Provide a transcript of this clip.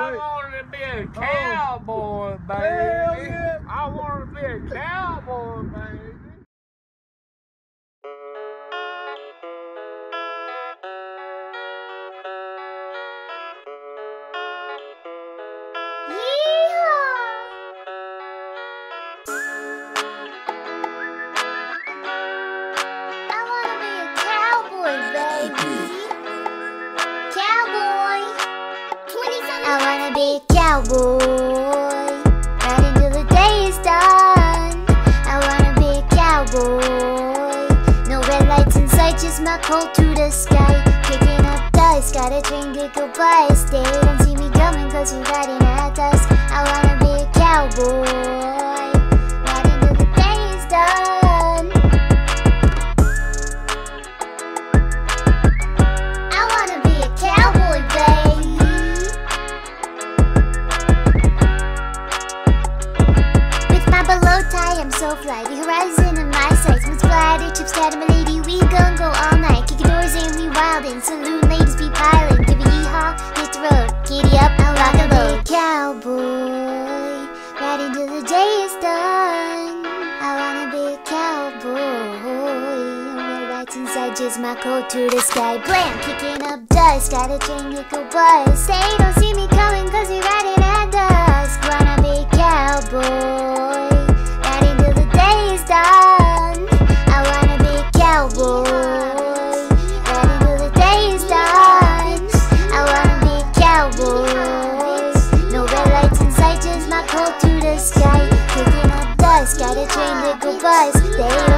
I wanted to be a oh. cowboy, baby. I be cowboy. Right until the day is done. I wanna be a cowboy. No red lights in sight, just my cold to the sky. Kicking up dust, got a train to go bust. They don't see me coming cause we riding at dusk. With my bolo tie, I'm so fly. The horizon in my sights. With glider chips, cat my lady. We gon' go all night. Kicking doors in, we wildin'. Saloon ladies be piling. Give me yeehaw, hit the road. Giddy up, I'll rock a boat. Cowboy, right until the day is done. I wanna be a cowboy. No lights inside, just my coat to the sky. Blam, kicking up dust. Got a to go bust. They don't see me coming cause we riding Gotta train the goodbyes. They